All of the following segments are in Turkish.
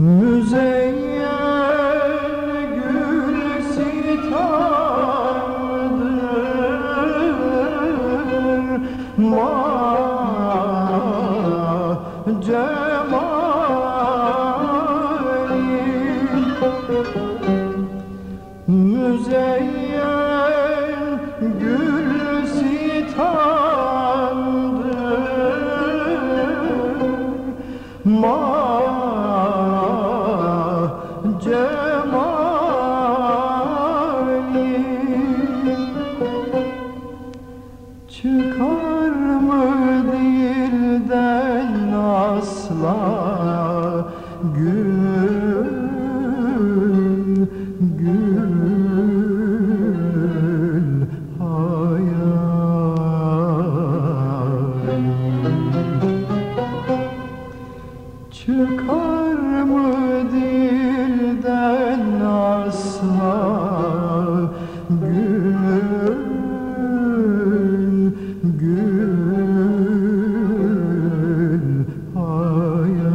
müzeye Çıkar mı dilden asla Gül, gül hayali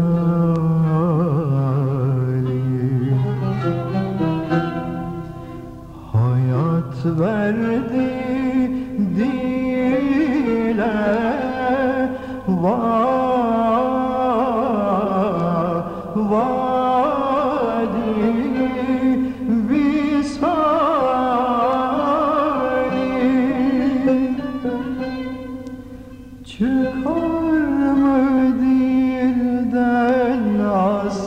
Hayat verdi dile va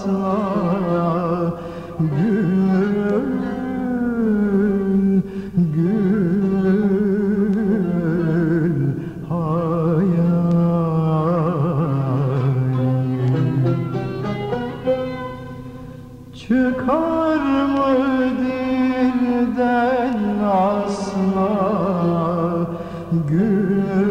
asla Gül, gül hayali Çıkar mı dilden asla gül